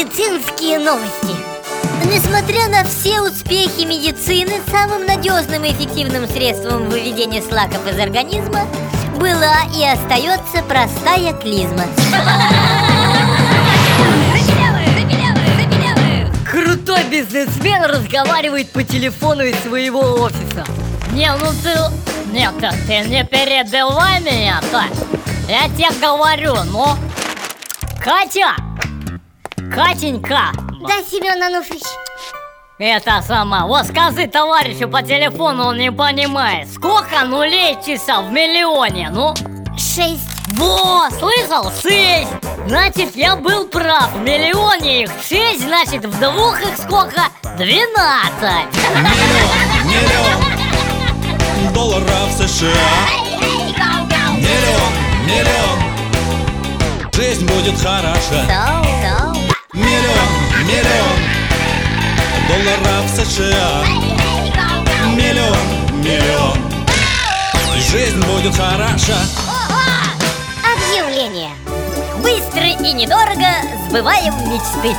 Медицинские новости Несмотря на все успехи медицины, самым надежным и эффективным средством выведения слаков из организма была и остается простая клизма. Крутой бизнесмен разговаривает по телефону из своего офиса. Не, ну ты... Нет, ты не передавай меня-то. Я тебе говорю, ну... Катя, Катенька! Да, Семен Ануфрич. Это сама. Вот скажи товарищу по телефону, он не понимает. Сколько нулей часов в миллионе? Ну, Шесть. во, слышал? Шесть. Значит, я был прав. В миллионе их шесть, значит, в двух их сколько? Двенадцать. Миллион, миллион долларов США Миллион, миллион Жизнь будет хороша Соу, долларов США Миллион, миллион Жизнь будет хороша Объявление. Быстро и недорого сбываем мечты.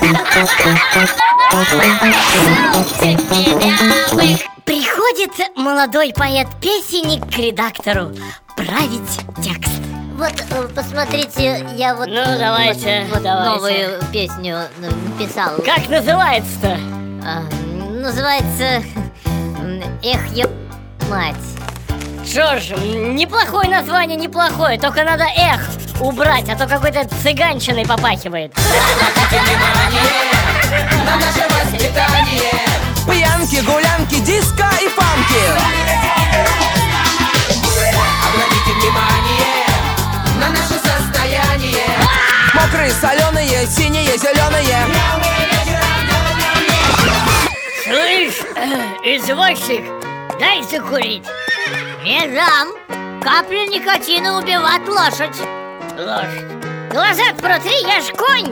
Приходит молодой поэт-песенник к редактору править текст. Вот, э, посмотрите, я вот, Ну, давайте, вот, вот давайте. новую песню написал. Как называется-то? А, называется «Эх, ё... мать». Что ж, неплохое название, неплохое. Только надо эх убрать, а то какой-то цыганщиной попахивает. Пьянки, гулянки, диско и фанки Обратите внимание на наше состояние Мокрые, соленые, синие, зеленые извозчик, дай закурить. Не дам. Капля никотина убивает лошадь. Лошадь. Глаза протри, я ж конь.